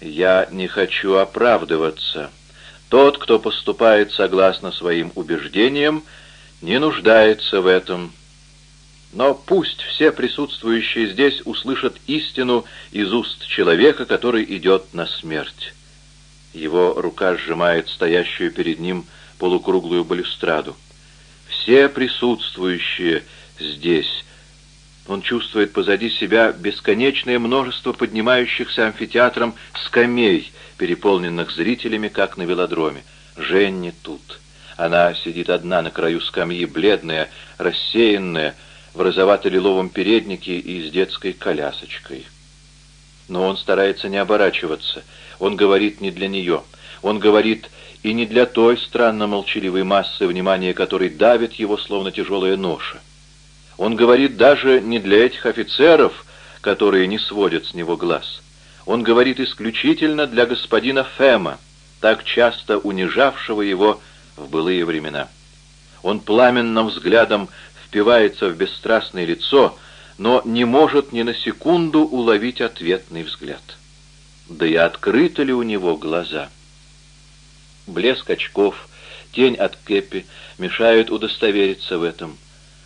Я не хочу оправдываться. Тот, кто поступает согласно своим убеждениям, не нуждается в этом. Но пусть все присутствующие здесь услышат истину из уст человека, который идет на смерть. Его рука сжимает стоящую перед ним полукруглую балюстраду. Все присутствующие здесь. Он чувствует позади себя бесконечное множество поднимающихся амфитеатром скамей, переполненных зрителями, как на велодроме. Женни тут. Она сидит одна на краю скамьи, бледная, рассеянная, в розовато-лиловом переднике и с детской колясочкой. Но он старается не оборачиваться. Он говорит не для нее. Он говорит и не для той странно молчаливой массы, внимания которой давит его, словно тяжелая ноша. Он говорит даже не для этих офицеров, которые не сводят с него глаз. Он говорит исключительно для господина Фема, так часто унижавшего его в былые времена. Он пламенным взглядом впивается в бесстрастное лицо, но не может ни на секунду уловить ответный взгляд. Да и открыты ли у него глаза? Блеск очков, тень от кепи мешают удостовериться в этом.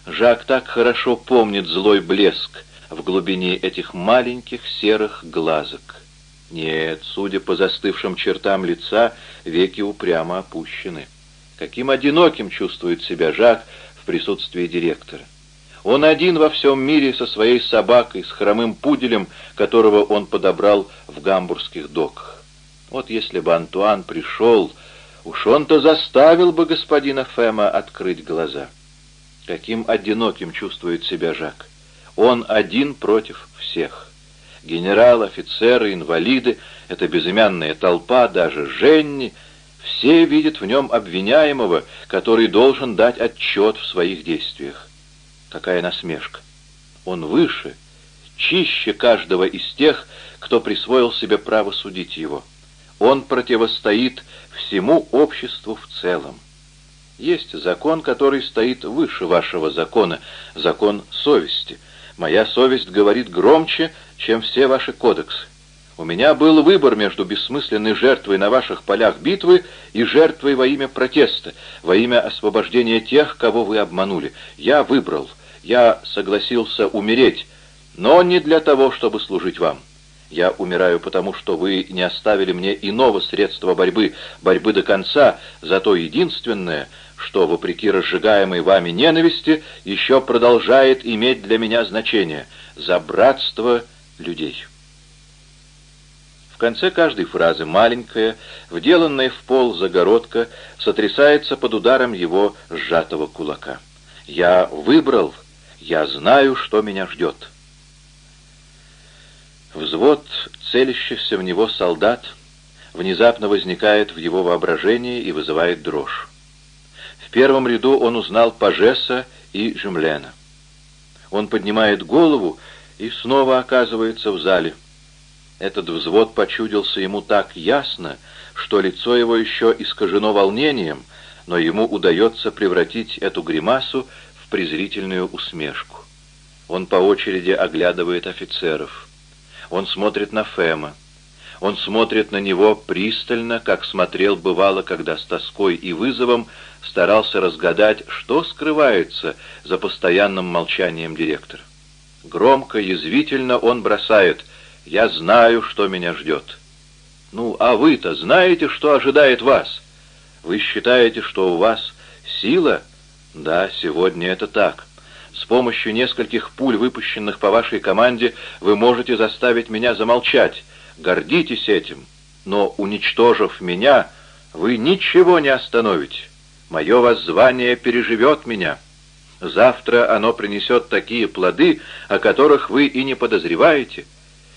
Жак так хорошо помнит злой блеск в глубине этих маленьких серых глазок. Нет, судя по застывшим чертам лица, веки упрямо опущены. Каким одиноким чувствует себя Жак в присутствии директора. Он один во всем мире со своей собакой, с хромым пуделем, которого он подобрал в гамбургских доках. Вот если бы Антуан пришел, уж он-то заставил бы господина Фема открыть глаза. Каким одиноким чувствует себя Жак. Он один против всех. Генерал, офицеры, инвалиды, эта безымянная толпа, даже Женни — все видят в нем обвиняемого, который должен дать отчет в своих действиях. Какая насмешка! Он выше, чище каждого из тех, кто присвоил себе право судить его. Он противостоит всему обществу в целом. Есть закон, который стоит выше вашего закона, закон совести. Моя совесть говорит громче, чем все ваши кодексы. У меня был выбор между бессмысленной жертвой на ваших полях битвы и жертвой во имя протеста, во имя освобождения тех, кого вы обманули. Я выбрал. Я согласился умереть, но не для того, чтобы служить вам. Я умираю потому, что вы не оставили мне иного средства борьбы, борьбы до конца, за то единственное, что, вопреки разжигаемой вами ненависти, еще продолжает иметь для меня значение — за братство людей». В конце каждой фразы маленькая, вделанная в пол загородка, сотрясается под ударом его сжатого кулака. «Я выбрал, я знаю, что меня ждет». Взвод целящихся в него солдат внезапно возникает в его воображении и вызывает дрожь. В первом ряду он узнал Пажеса и Жемлена. Он поднимает голову и снова оказывается в зале. Этот взвод почудился ему так ясно, что лицо его еще искажено волнением, но ему удается превратить эту гримасу в презрительную усмешку. Он по очереди оглядывает офицеров. Он смотрит на Фема. Он смотрит на него пристально, как смотрел бывало, когда с тоской и вызовом старался разгадать, что скрывается за постоянным молчанием директора. Громко, язвительно он бросает — я знаю, что меня ждет. Ну, а вы-то знаете, что ожидает вас? Вы считаете, что у вас сила? Да, сегодня это так. С помощью нескольких пуль, выпущенных по вашей команде, вы можете заставить меня замолчать. Гордитесь этим. Но, уничтожив меня, вы ничего не остановите. Мое воззвание переживет меня. Завтра оно принесет такие плоды, о которых вы и не подозреваете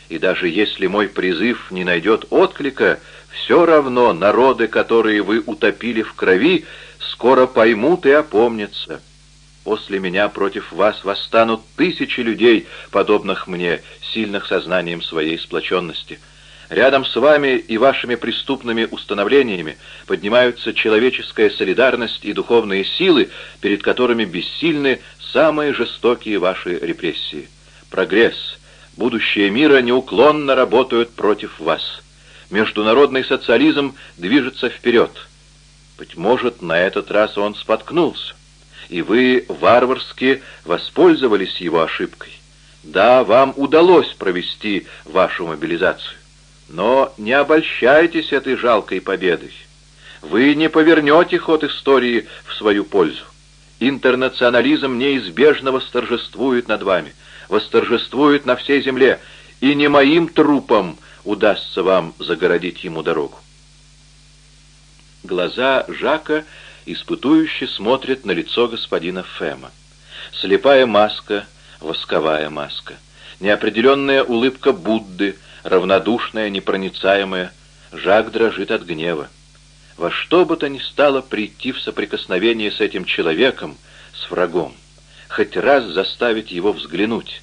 и даже если мой призыв не найдет отклика, все равно народы, которые вы утопили в крови, скоро поймут и опомнятся. После меня против вас восстанут тысячи людей, подобных мне, сильных сознанием своей сплоченности. Рядом с вами и вашими преступными установлениями поднимаются человеческая солидарность и духовные силы, перед которыми бессильны самые жестокие ваши репрессии. Прогресс — будущее мира неуклонно работают против вас. Международный социализм движется вперед. Быть может, на этот раз он споткнулся, и вы варварски воспользовались его ошибкой. Да, вам удалось провести вашу мобилизацию. Но не обольщайтесь этой жалкой победой. Вы не повернете ход истории в свою пользу. Интернационализм неизбежно восторжествует над вами, восторжествует на всей земле, и не моим трупом удастся вам загородить ему дорогу. Глаза Жака испытующе смотрят на лицо господина Фема. Слепая маска, восковая маска, неопределенная улыбка Будды, равнодушная, непроницаемая. Жак дрожит от гнева. Во что бы то ни стало прийти в соприкосновение с этим человеком, с врагом, хоть раз заставить его взглянуть.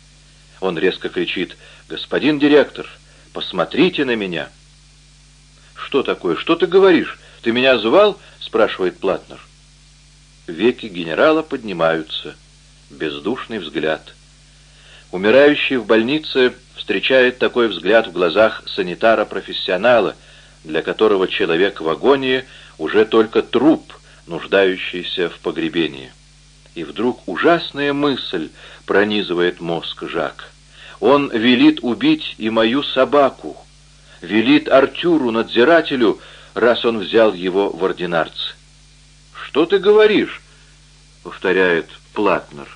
Он резко кричит «Господин директор, посмотрите на меня!» «Что такое? Что ты говоришь? Ты меня звал?» — спрашивает Платнер. Веки генерала поднимаются. Бездушный взгляд. Умирающий в больнице встречает такой взгляд в глазах санитара-профессионала, для которого человек в агонии уже только труп, нуждающийся в погребении. И вдруг ужасная мысль пронизывает мозг Жака. Он велит убить и мою собаку, велит Артюру, надзирателю, раз он взял его в ординарцы. «Что ты говоришь?» — повторяет Платнер.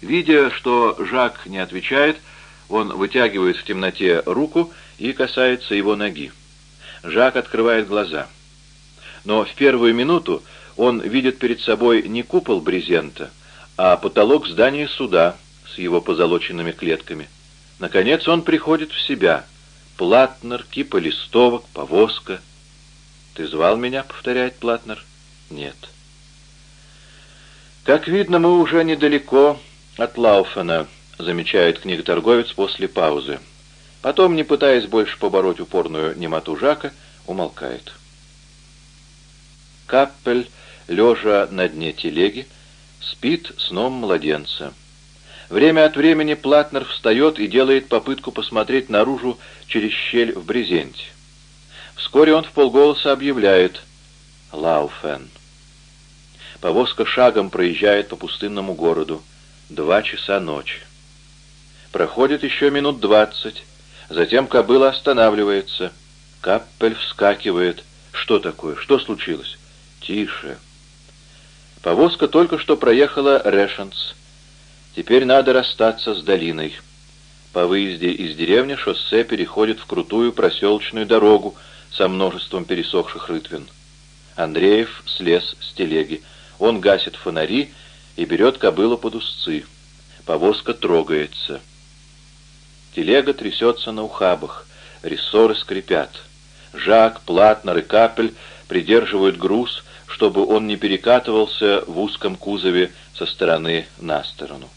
Видя, что Жак не отвечает, он вытягивает в темноте руку и касается его ноги. Жак открывает глаза. Но в первую минуту он видит перед собой не купол брезента, а потолок здания суда с его позолоченными клетками. Наконец он приходит в себя. Платнер, кипа листовок, повозка. «Ты звал меня?» — повторяет Платнер. «Нет». «Как видно, мы уже недалеко от Лауфена», — замечает книготорговец после паузы. Потом, не пытаясь больше побороть упорную немоту Жака, умолкает. Каппель, лежа на дне телеги, спит сном младенца. Время от времени Платнер встает и делает попытку посмотреть наружу через щель в брезенте. Вскоре он в полголоса объявляет «Лауфен». Повозка шагом проезжает по пустынному городу. Два часа ночи. Проходит еще минут двадцать. Затем кобыла останавливается. Каппель вскакивает. Что такое? Что случилось? Тише. Повозка только что проехала Решенс. Теперь надо расстаться с долиной. По выезде из деревни шоссе переходит в крутую проселочную дорогу со множеством пересохших рытвин. Андреев слез с телеги. Он гасит фонари и берет кобылу под узцы. Повозка трогается. Телега трясется на ухабах, рессоры скрипят. Жак, Платнер и Капель придерживают груз, чтобы он не перекатывался в узком кузове со стороны на сторону.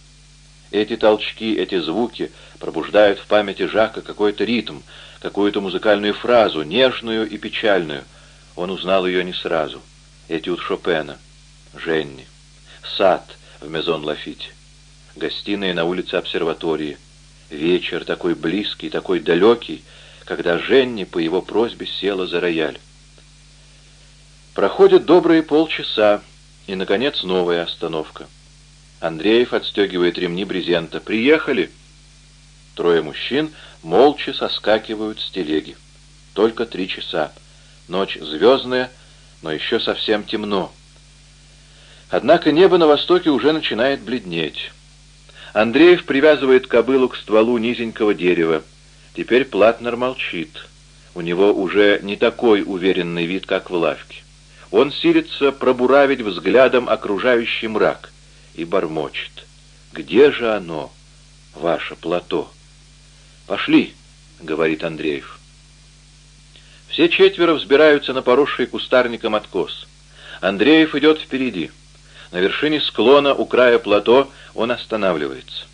Эти толчки, эти звуки пробуждают в памяти Жака какой-то ритм, какую-то музыкальную фразу, нежную и печальную. Он узнал ее не сразу. Этюд Шопена. Женни сад в Мезон-Лафите, гостиная на улице обсерватории, вечер такой близкий, такой далекий, когда Женни по его просьбе села за рояль. Проходит добрые полчаса, и, наконец, новая остановка. Андреев отстегивает ремни брезента. «Приехали!» Трое мужчин молча соскакивают с телеги. Только три часа. Ночь звездная, но еще совсем темно. Однако небо на востоке уже начинает бледнеть. Андреев привязывает кобылу к стволу низенького дерева. Теперь Платнер молчит. У него уже не такой уверенный вид, как в лавке. Он силится пробуравить взглядом окружающий мрак и бормочет. «Где же оно, ваше плато?» «Пошли», — говорит Андреев. Все четверо взбираются на поросший кустарником откос. Андреев идет впереди. На вершине склона у края плато он останавливается.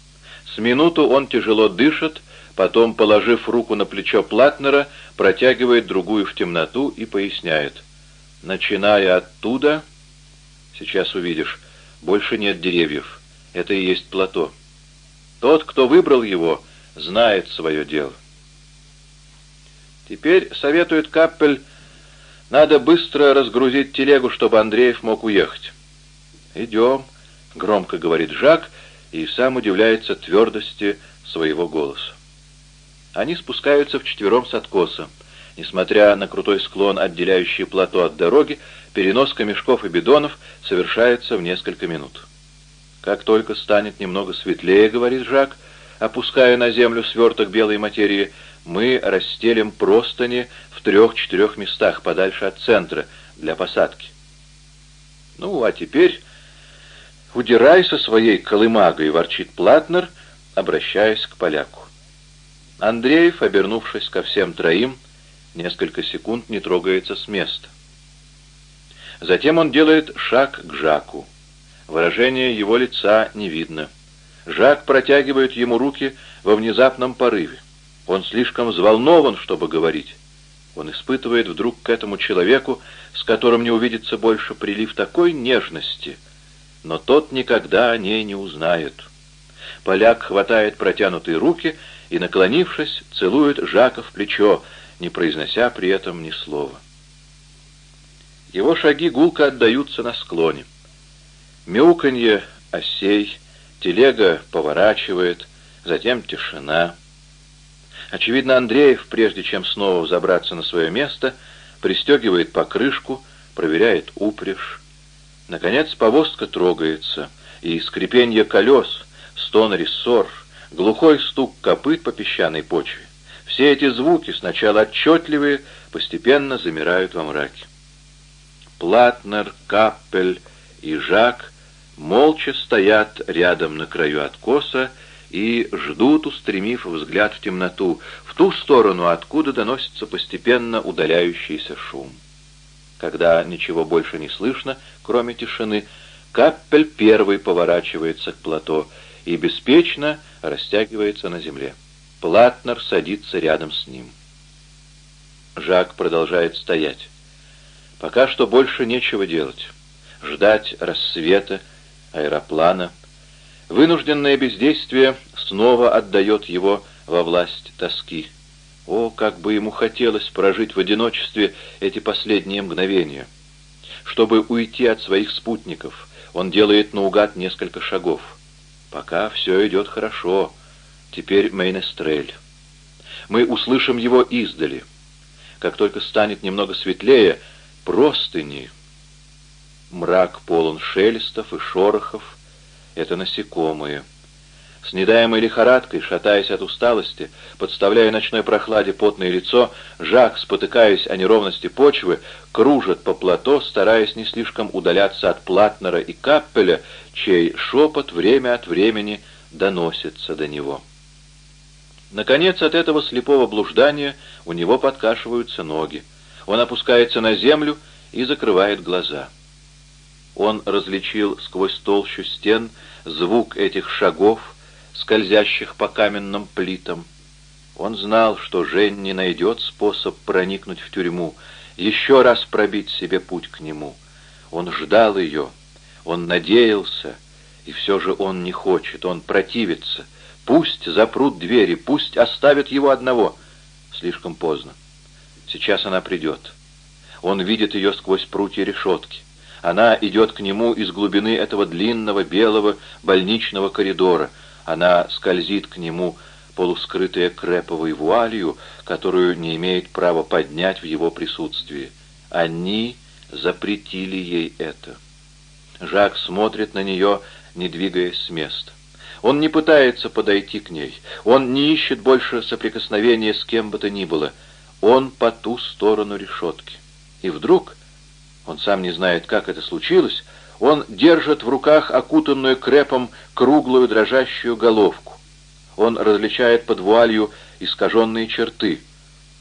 С минуту он тяжело дышит, потом, положив руку на плечо Платнера, протягивает другую в темноту и поясняет. Начиная оттуда, сейчас увидишь, больше нет деревьев. Это и есть плато. Тот, кто выбрал его, знает свое дело. Теперь, советует Каппель, надо быстро разгрузить телегу, чтобы Андреев мог уехать. «Идем», — громко говорит Жак, и сам удивляется твердости своего голоса. Они спускаются вчетвером с откоса. Несмотря на крутой склон, отделяющий плато от дороги, переноска мешков и бидонов совершается в несколько минут. «Как только станет немного светлее, — говорит Жак, опуская на землю сверток белой материи, — мы расстелим простыни в трех-четырех местах подальше от центра для посадки. Ну, а теперь удирай со своей колымагой, — ворчит Платнер, обращаясь к поляку. Андреев, обернувшись ко всем троим, несколько секунд не трогается с места. Затем он делает шаг к Жаку. Выражение его лица не видно. Жак протягивает ему руки во внезапном порыве. Он слишком взволнован, чтобы говорить. Он испытывает вдруг к этому человеку, с которым не увидится больше, прилив такой нежности, но тот никогда о ней не узнает. Поляк хватает протянутые руки и, наклонившись, целует Жака в плечо, не произнося при этом ни слова. Его шаги гулко отдаются на склоне. Мяуканье осей, телега поворачивает, затем тишина. Очевидно, Андреев, прежде чем снова забраться на свое место, пристегивает покрышку, проверяет упряжь. Наконец повозка трогается, и скрипенье колес, стон рессор, глухой стук копыт по песчаной почве. Все эти звуки, сначала отчетливые, постепенно замирают во мраке. Платнер, Каппель и Жак молча стоят рядом на краю откоса и ждут, устремив взгляд в темноту, в ту сторону, откуда доносится постепенно удаляющийся шум. Когда ничего больше не слышно, кроме тишины, Каппель первый поворачивается к плато и беспечно растягивается на земле. Платнер садится рядом с ним. Жак продолжает стоять. Пока что больше нечего делать. Ждать рассвета, аэроплана. Вынужденное бездействие снова отдает его во власть тоски. О, как бы ему хотелось прожить в одиночестве эти последние мгновения. Чтобы уйти от своих спутников, он делает наугад несколько шагов. Пока все идет хорошо. Теперь Мейнестрель. Мы услышим его издали. Как только станет немного светлее, простыни — Мрак полон шелестов и шорохов. Это насекомые. С недаемой лихорадкой, шатаясь от усталости, подставляя ночной прохладе потное лицо, Жак, спотыкаясь о неровности почвы, кружит по плато, стараясь не слишком удаляться от Платнера и Каппеля, чей шепот время от времени доносится до него. Наконец, от этого слепого блуждания у него подкашиваются ноги. Он опускается на землю и закрывает глаза. Он различил сквозь толщу стен звук этих шагов, скользящих по каменным плитам. Он знал, что Жень не найдет способ проникнуть в тюрьму, еще раз пробить себе путь к нему. Он ждал ее, он надеялся, и все же он не хочет, он противится. Пусть запрут двери, пусть оставят его одного. Слишком поздно. Сейчас она придет. Он видит ее сквозь прутья решетки. Она идет к нему из глубины этого длинного белого больничного коридора. Она скользит к нему, полускрытая креповой вуалью, которую не имеет права поднять в его присутствии. Они запретили ей это. Жак смотрит на нее, не двигаясь с места. Он не пытается подойти к ней. Он не ищет больше соприкосновения с кем бы то ни было. Он по ту сторону решетки. И вдруг он сам не знает, как это случилось, он держит в руках окутанную крепом круглую дрожащую головку. Он различает под вуалью искаженные черты.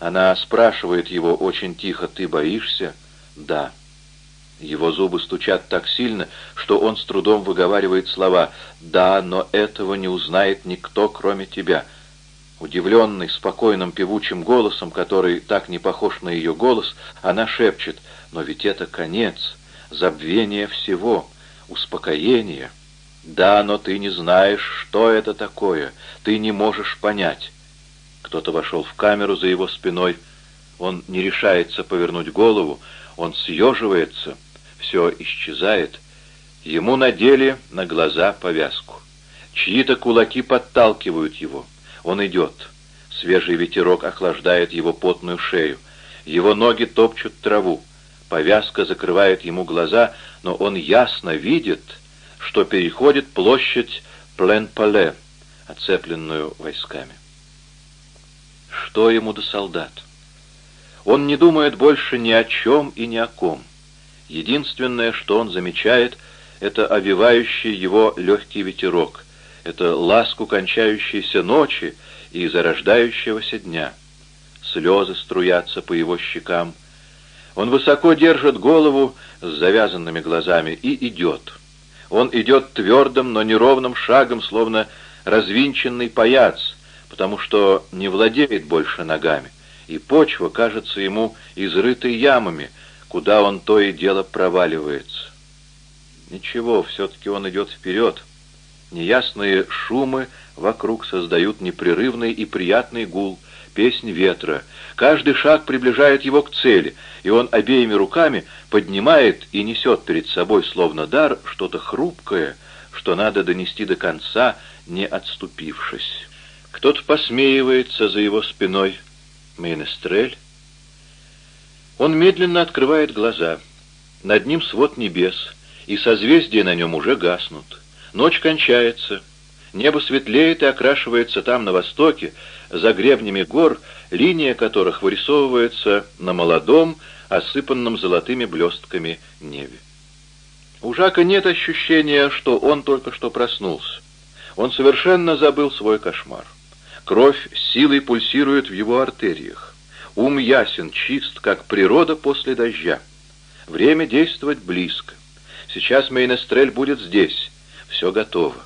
Она спрашивает его очень тихо, «Ты боишься?» «Да». Его зубы стучат так сильно, что он с трудом выговаривает слова «Да, но этого не узнает никто, кроме тебя». Удивленный, спокойным певучим голосом, который так не похож на ее голос, она шепчет но ведь это конец, забвение всего, успокоение. Да, но ты не знаешь, что это такое, ты не можешь понять. Кто-то вошел в камеру за его спиной, Он не решается повернуть голову, он съеживается, все исчезает. Ему надели на глаза повязку. Чьи-то кулаки подталкивают его. Он идет. Свежий ветерок охлаждает его потную шею. Его ноги топчут траву. Повязка закрывает ему глаза, но он ясно видит, что переходит площадь Плен-Пале, оцепленную войсками. Что ему до солдат? Он не думает больше ни о чем и ни о ком. Единственное, что он замечает, это овивающий его легкий ветерок, это ласку кончающейся ночи и зарождающегося дня. Слезы струятся по его щекам. Он высоко держит голову с завязанными глазами и идет. Он идет твердым, но неровным шагом, словно развинченный паяц, потому что не владеет больше ногами, и почва кажется ему изрытой ямами, куда он то и дело проваливается. Ничего, все-таки он идет вперед. Неясные шумы вокруг создают непрерывный и приятный гул, песнь ветра. Каждый шаг приближает его к цели, и он обеими руками поднимает и несет перед собой, словно дар, что-то хрупкое, что надо донести до конца, не отступившись. Кто-то посмеивается за его спиной. Мейнестрель. Он медленно открывает глаза. Над ним свод небес, и созвездия на нем уже гаснут. Ночь кончается. Небо светлеет и окрашивается там, на востоке, за гребнями гор, линия которых вырисовывается на молодом, осыпанном золотыми блестками небе. У Жака нет ощущения, что он только что проснулся. Он совершенно забыл свой кошмар. Кровь силой пульсирует в его артериях. Ум ясен, чист, как природа после дождя. Время действовать близко. Сейчас Мейнестрель будет здесь. Все готово.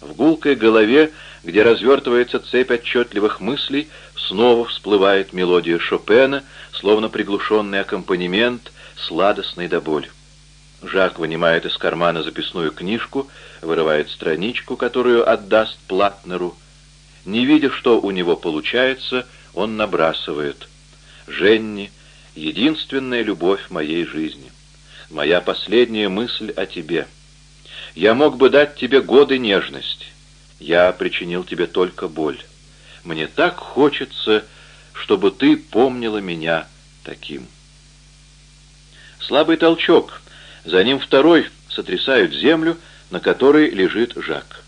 В гулкой голове, где развертывается цепь отчетливых мыслей, снова всплывает мелодия Шопена, словно приглушенный аккомпанемент, сладостный до боли. Жак вынимает из кармана записную книжку, вырывает страничку, которую отдаст Платнеру, не видя, что у него получается, он набрасывает. «Женни, единственная любовь моей жизни. Моя последняя мысль о тебе. Я мог бы дать тебе годы нежности. Я причинил тебе только боль. Мне так хочется, чтобы ты помнила меня таким». Слабый толчок, за ним второй сотрясают землю, на которой лежит Жак.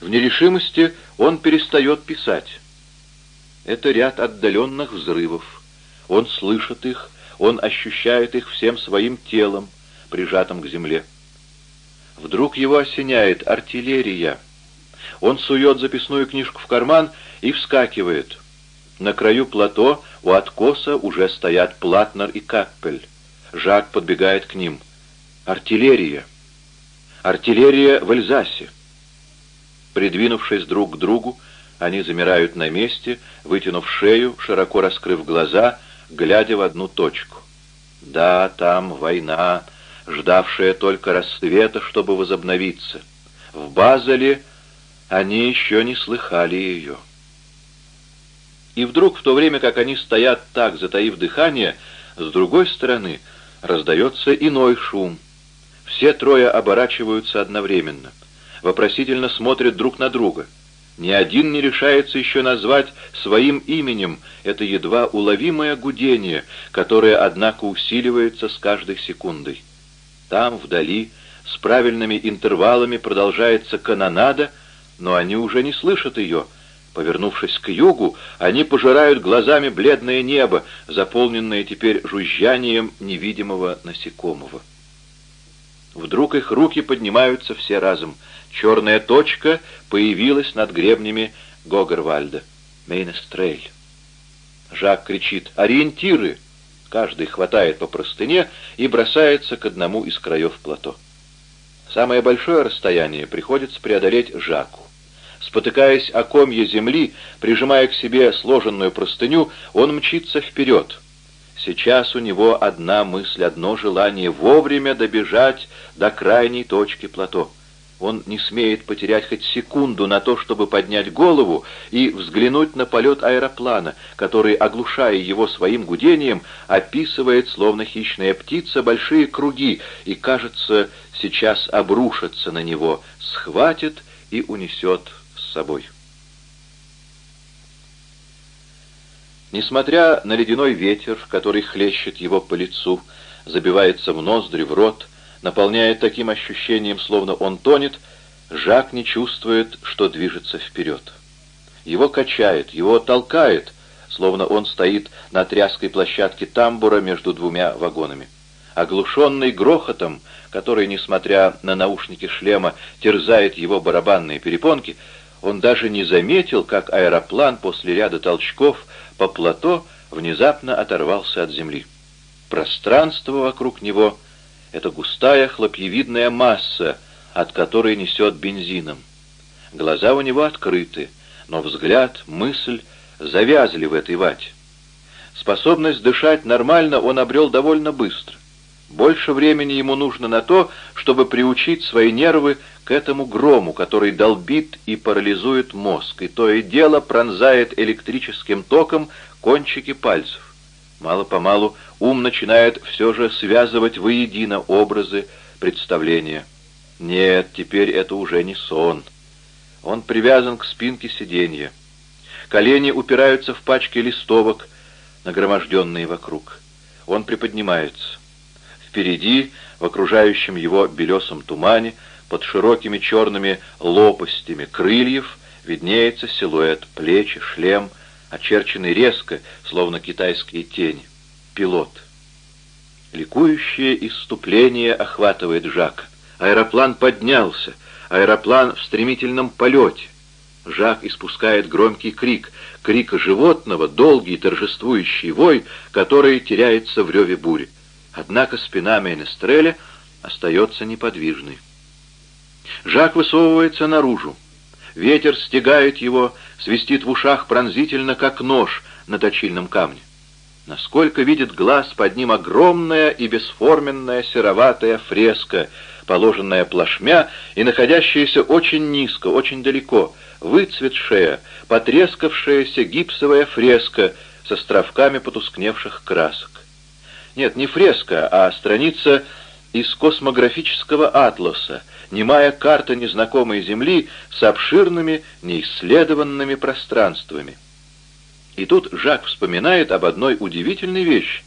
В нерешимости он перестает писать. Это ряд отдаленных взрывов. Он слышит их, он ощущает их всем своим телом, прижатым к земле. Вдруг его осеняет артиллерия. Он сует записную книжку в карман и вскакивает. На краю плато у откоса уже стоят Платнер и Каппель. Жак подбегает к ним. «Артиллерия! Артиллерия в Эльзасе!» Придвинувшись друг к другу, они замирают на месте, вытянув шею, широко раскрыв глаза, глядя в одну точку. Да, там война, ждавшая только рассвета, чтобы возобновиться. В Базеле они еще не слыхали ее. И вдруг, в то время как они стоят так, затаив дыхание, с другой стороны раздается иной шум. Все трое оборачиваются одновременно — вопросительно смотрят друг на друга. Ни один не решается еще назвать своим именем это едва уловимое гудение, которое, однако, усиливается с каждой секундой. Там, вдали, с правильными интервалами продолжается канонада, но они уже не слышат ее. Повернувшись к югу, они пожирают глазами бледное небо, заполненное теперь жужжанием невидимого насекомого. Вдруг их руки поднимаются все разом — Черная точка появилась над гребнями Гогервальда. Мейнестрель. Жак кричит «Ориентиры!» Каждый хватает по простыне и бросается к одному из краев плато. Самое большое расстояние приходится преодолеть Жаку. Спотыкаясь о комье земли, прижимая к себе сложенную простыню, он мчится вперед. Сейчас у него одна мысль, одно желание — вовремя добежать до крайней точки плато. Он не смеет потерять хоть секунду на то, чтобы поднять голову и взглянуть на полет аэроплана, который, оглушая его своим гудением, описывает, словно хищная птица, большие круги и, кажется, сейчас обрушится на него, схватит и унесет с собой. Несмотря на ледяной ветер, который хлещет его по лицу, забивается в ноздри, в рот, наполняет таким ощущением, словно он тонет, Жак не чувствует, что движется вперед. Его качает, его толкает, словно он стоит на тряской площадке тамбура между двумя вагонами. Оглушенный грохотом, который, несмотря на наушники шлема, терзает его барабанные перепонки, он даже не заметил, как аэроплан после ряда толчков по плато внезапно оторвался от земли. Пространство вокруг него — это густая хлопьевидная масса, от которой несет бензином. Глаза у него открыты, но взгляд, мысль завязли в этой вате. Способность дышать нормально он обрел довольно быстро. Больше времени ему нужно на то, чтобы приучить свои нервы к этому грому, который долбит и парализует мозг, и то и дело пронзает электрическим током кончики пальцев. Мало-помалу ум начинает все же связывать воедино образы, представления. Нет, теперь это уже не сон. Он привязан к спинке сиденья. Колени упираются в пачки листовок, нагроможденные вокруг. Он приподнимается. Впереди, в окружающем его белесом тумане, под широкими черными лопастями крыльев, виднеется силуэт, плечи, шлем — очерченный резко, словно китайские тени. Пилот. Ликующее иступление охватывает Жак. Аэроплан поднялся. Аэроплан в стремительном полете. Жак испускает громкий крик. Крик животного, долгий торжествующий вой, который теряется в реве бури. Однако спина Менестреля остается неподвижной. Жак высовывается наружу. Ветер стегает его, свистит в ушах пронзительно, как нож на точильном камне. Насколько видит глаз, под ним огромная и бесформенная сероватая фреска, положенная плашмя и находящаяся очень низко, очень далеко, выцветшая, потрескавшаяся гипсовая фреска с островками потускневших красок. Нет, не фреска, а страница из космографического атласа, немая карта незнакомой Земли с обширными, неисследованными пространствами. И тут Жак вспоминает об одной удивительной вещи,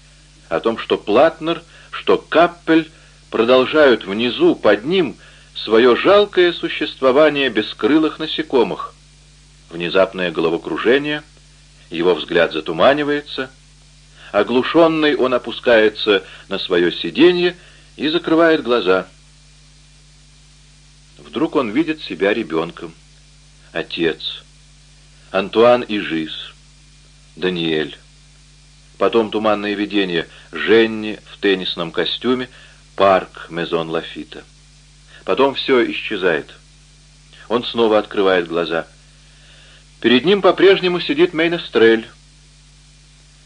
о том, что Платнер, что Каппель продолжают внизу, под ним, свое жалкое существование бескрылых насекомых. Внезапное головокружение, его взгляд затуманивается, оглушенный он опускается на свое сиденье и закрывает глаза. Вдруг он видит себя ребенком. Отец. Антуан и Жиз. Даниэль. Потом туманное видение. Женни в теннисном костюме. Парк Мезон Лафита. Потом все исчезает. Он снова открывает глаза. Перед ним по-прежнему сидит Мейнестрель.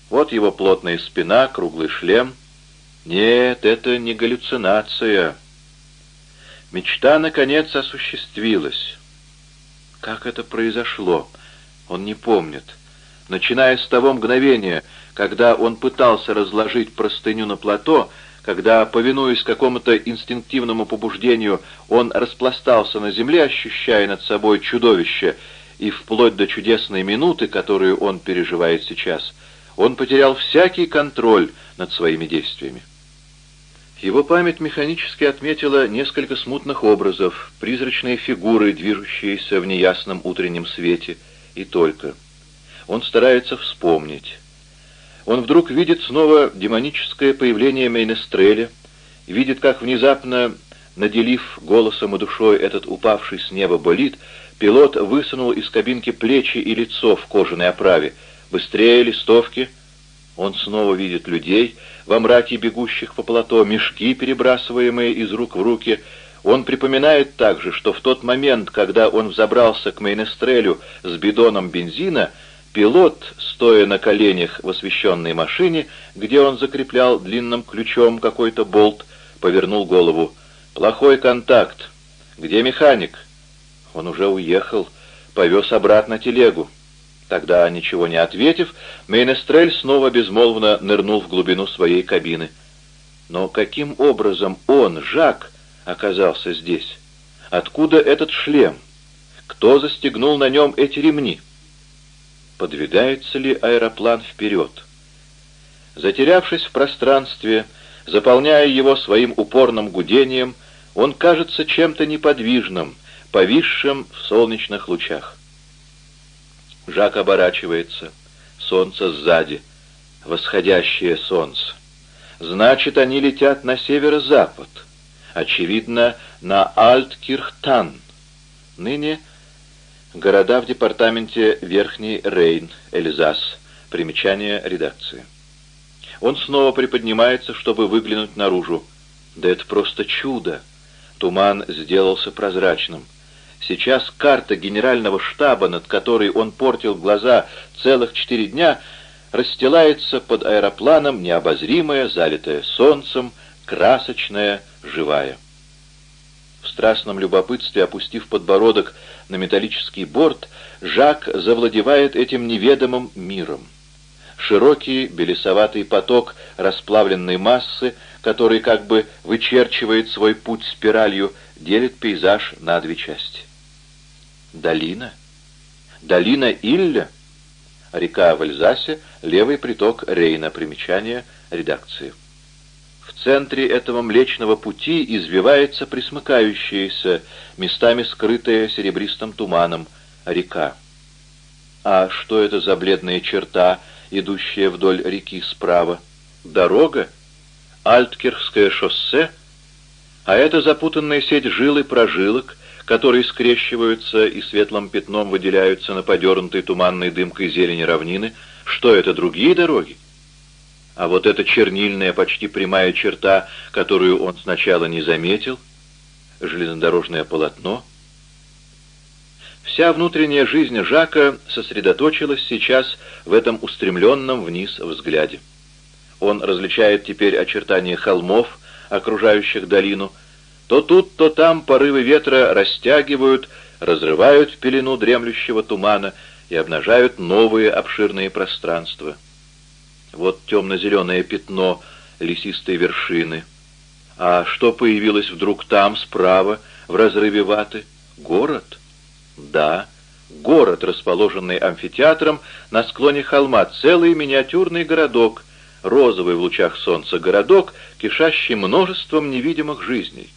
Вот его плотная спина, круглый шлем — нет, это не галлюцинация. Мечта, наконец, осуществилась. Как это произошло, он не помнит. Начиная с того мгновения, когда он пытался разложить простыню на плато, когда, повинуясь какому-то инстинктивному побуждению, он распластался на земле, ощущая над собой чудовище, и вплоть до чудесной минуты, которую он переживает сейчас, он потерял всякий контроль над своими действиями. Его память механически отметила несколько смутных образов, призрачные фигуры, движущиеся в неясном утреннем свете, и только. Он старается вспомнить. Он вдруг видит снова демоническое появление Мейнестреля, видит, как внезапно, наделив голосом и душой этот упавший с неба болид, пилот высунул из кабинки плечи и лицо в кожаной оправе. Быстрее листовки. Он снова видит людей — во мраке бегущих по плато, мешки, перебрасываемые из рук в руки. Он припоминает также, что в тот момент, когда он взобрался к Мейнестрелю с бидоном бензина, пилот, стоя на коленях в освещенной машине, где он закреплял длинным ключом какой-то болт, повернул голову. «Плохой контакт. «Где механик?» «Он уже уехал, повез обратно телегу». Тогда, ничего не ответив, Мейнестрель снова безмолвно нырнул в глубину своей кабины. Но каким образом он, Жак, оказался здесь? Откуда этот шлем? Кто застегнул на нем эти ремни? Подвигается ли аэроплан вперед? Затерявшись в пространстве, заполняя его своим упорным гудением, он кажется чем-то неподвижным, повисшим в солнечных лучах. Жак оборачивается. Солнце сзади. Восходящее солнце. Значит, они летят на северо-запад. Очевидно, на Альткирхтан. Ныне города в департаменте Верхний Рейн, Эльзас. Примечание редакции. Он снова приподнимается, чтобы выглянуть наружу. Да это просто чудо! Туман сделался прозрачным. Сейчас карта генерального штаба, над которой он портил глаза целых четыре дня, расстилается под аэропланом, необозримая, залитая солнцем, красочная, живая. В страстном любопытстве, опустив подбородок на металлический борт, Жак завладевает этим неведомым миром. Широкий белесоватый поток расплавленной массы, который как бы вычерчивает свой путь спиралью, делит пейзаж на две части. Долина? Долина Илля? Река в Эльзасе, левый приток Рейна, примечание редакции. В центре этого Млечного Пути извивается присмыкающаяся, местами скрытая серебристым туманом, река. А что это за бледная черта, идущая вдоль реки справа? Дорога? Альткирхское шоссе? А это запутанная сеть жил и прожилок, которые скрещиваются и светлым пятном выделяются на подернутой туманной дымкой зелени равнины, что это другие дороги? А вот эта чернильная, почти прямая черта, которую он сначала не заметил, железнодорожное полотно. Вся внутренняя жизнь Жака сосредоточилась сейчас в этом устремленном вниз взгляде. Он различает теперь очертания холмов, окружающих долину, то тут, то там порывы ветра растягивают, разрывают пелену дремлющего тумана и обнажают новые обширные пространства. Вот темно-зеленое пятно лесистой вершины. А что появилось вдруг там, справа, в разрыве ваты? Город? Да, город, расположенный амфитеатром на склоне холма, целый миниатюрный городок, розовый в лучах солнца городок, кишащий множеством невидимых жизней.